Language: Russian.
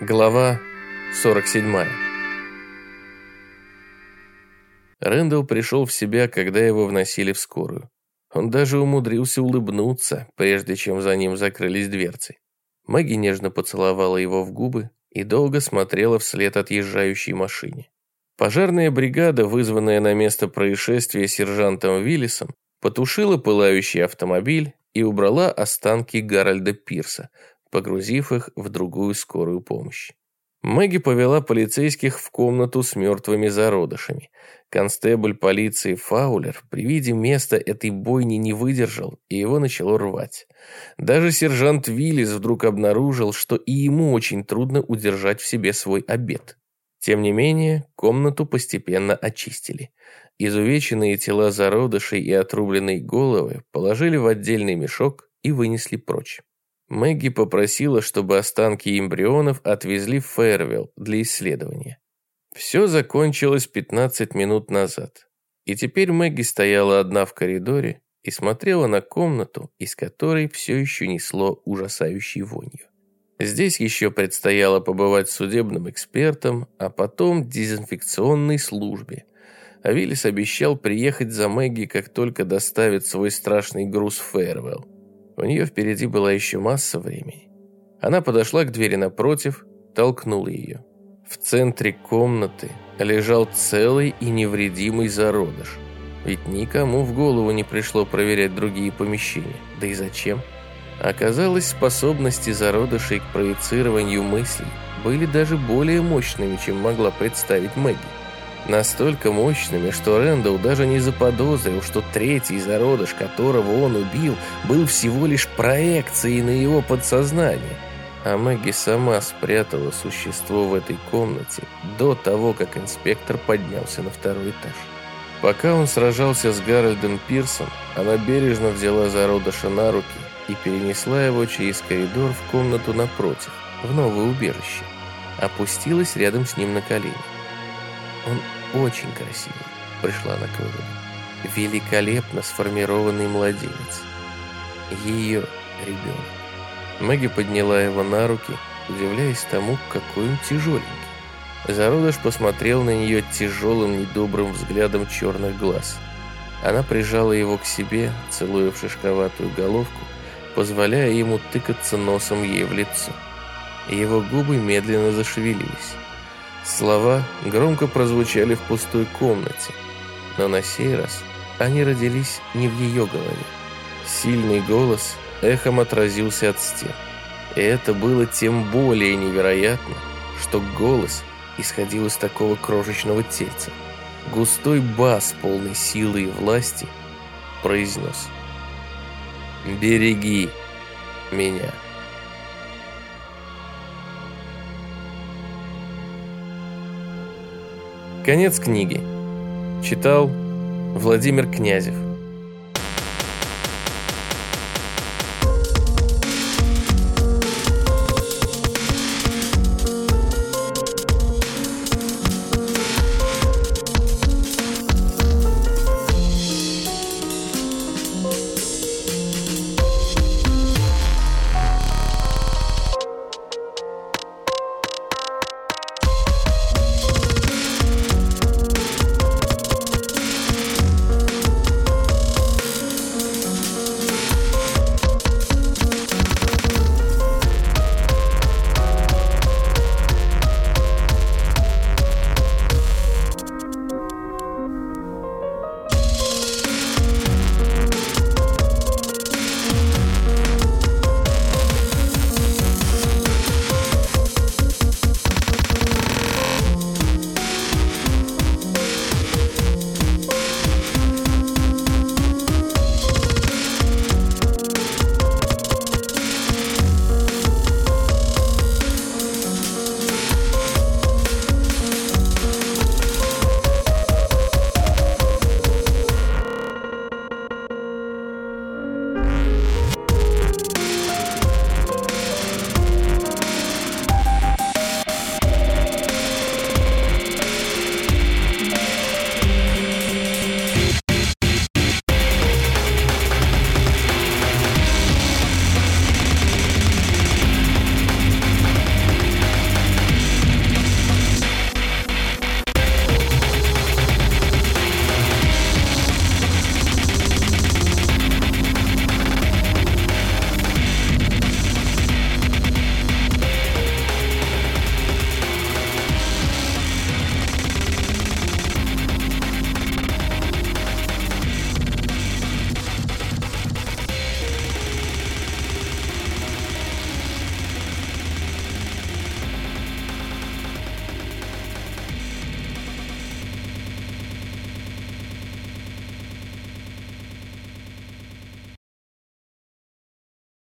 Глава 47 Рэндалл пришел в себя, когда его вносили в скорую. Он даже умудрился улыбнуться, прежде чем за ним закрылись дверцы. Мэгги нежно поцеловала его в губы и долго смотрела вслед отъезжающей машине. Пожарная бригада, вызванная на место происшествия сержантом Виллисом, потушила пылающий автомобиль и убрала останки Гарольда Пирса, погрузив их в другую скорую помощь. Мэгги повела полицейских в комнату с мертвыми зародышами. Констебль полиции Фаулер при виде места этой бойни не выдержал, и его начало рвать. Даже сержант Виллис вдруг обнаружил, что и ему очень трудно удержать в себе свой обед. Тем не менее, комнату постепенно очистили. Изувеченные тела зародышей и отрубленные головы положили в отдельный мешок и вынесли прочь. Мэгги попросила, чтобы останки эмбрионов отвезли в Фейервилл для исследования. Все закончилось 15 минут назад. И теперь Мэгги стояла одна в коридоре и смотрела на комнату, из которой все еще несло ужасающей вонью. Здесь еще предстояло побывать судебным экспертом, а потом дезинфекционной службе. А Виллис обещал приехать за Мэгги, как только доставит свой страшный груз в Фейервелл. У нее впереди была еще масса времени. Она подошла к двери напротив, толкнула ее. В центре комнаты лежал целый и невредимый зародыш. Ведь никому в голову не пришло проверять другие помещения. Да и зачем? Оказалось, способности зародышей к проецированию мыслей были даже более мощными, чем могла представить Мэгги. Настолько мощными, что Рэндалл даже не заподозрил, что третий зародыш, которого он убил, был всего лишь проекцией на его подсознание. А Мэгги сама спрятала существо в этой комнате до того, как инспектор поднялся на второй этаж. Пока он сражался с Гарольдом Пирсом, она бережно взяла зародыша на руки и перенесла его через коридор в комнату напротив, в новое убежище. Опустилась рядом с ним на колени. Он очень красивый, пришла она к выводу. Великолепно сформированный младенец. Ее ребенок. Мэгги подняла его на руки, удивляясь тому, какой он тяжеленький. Зародыш посмотрел на нее тяжелым, недобрым взглядом черных глаз. Она прижала его к себе, целуя в шишковатую головку, позволяя ему тыкаться носом ей в лицо. Его губы медленно зашевелились. Слова громко прозвучали в пустой комнате, но на сей раз они родились не в ее голове. Сильный голос эхом отразился от стен. И это было тем более невероятно, что голос исходил из такого крошечного тельца. Густой бас, полный силы и власти, произнес «Береги меня». Конец книги. Читал Владимир Князев.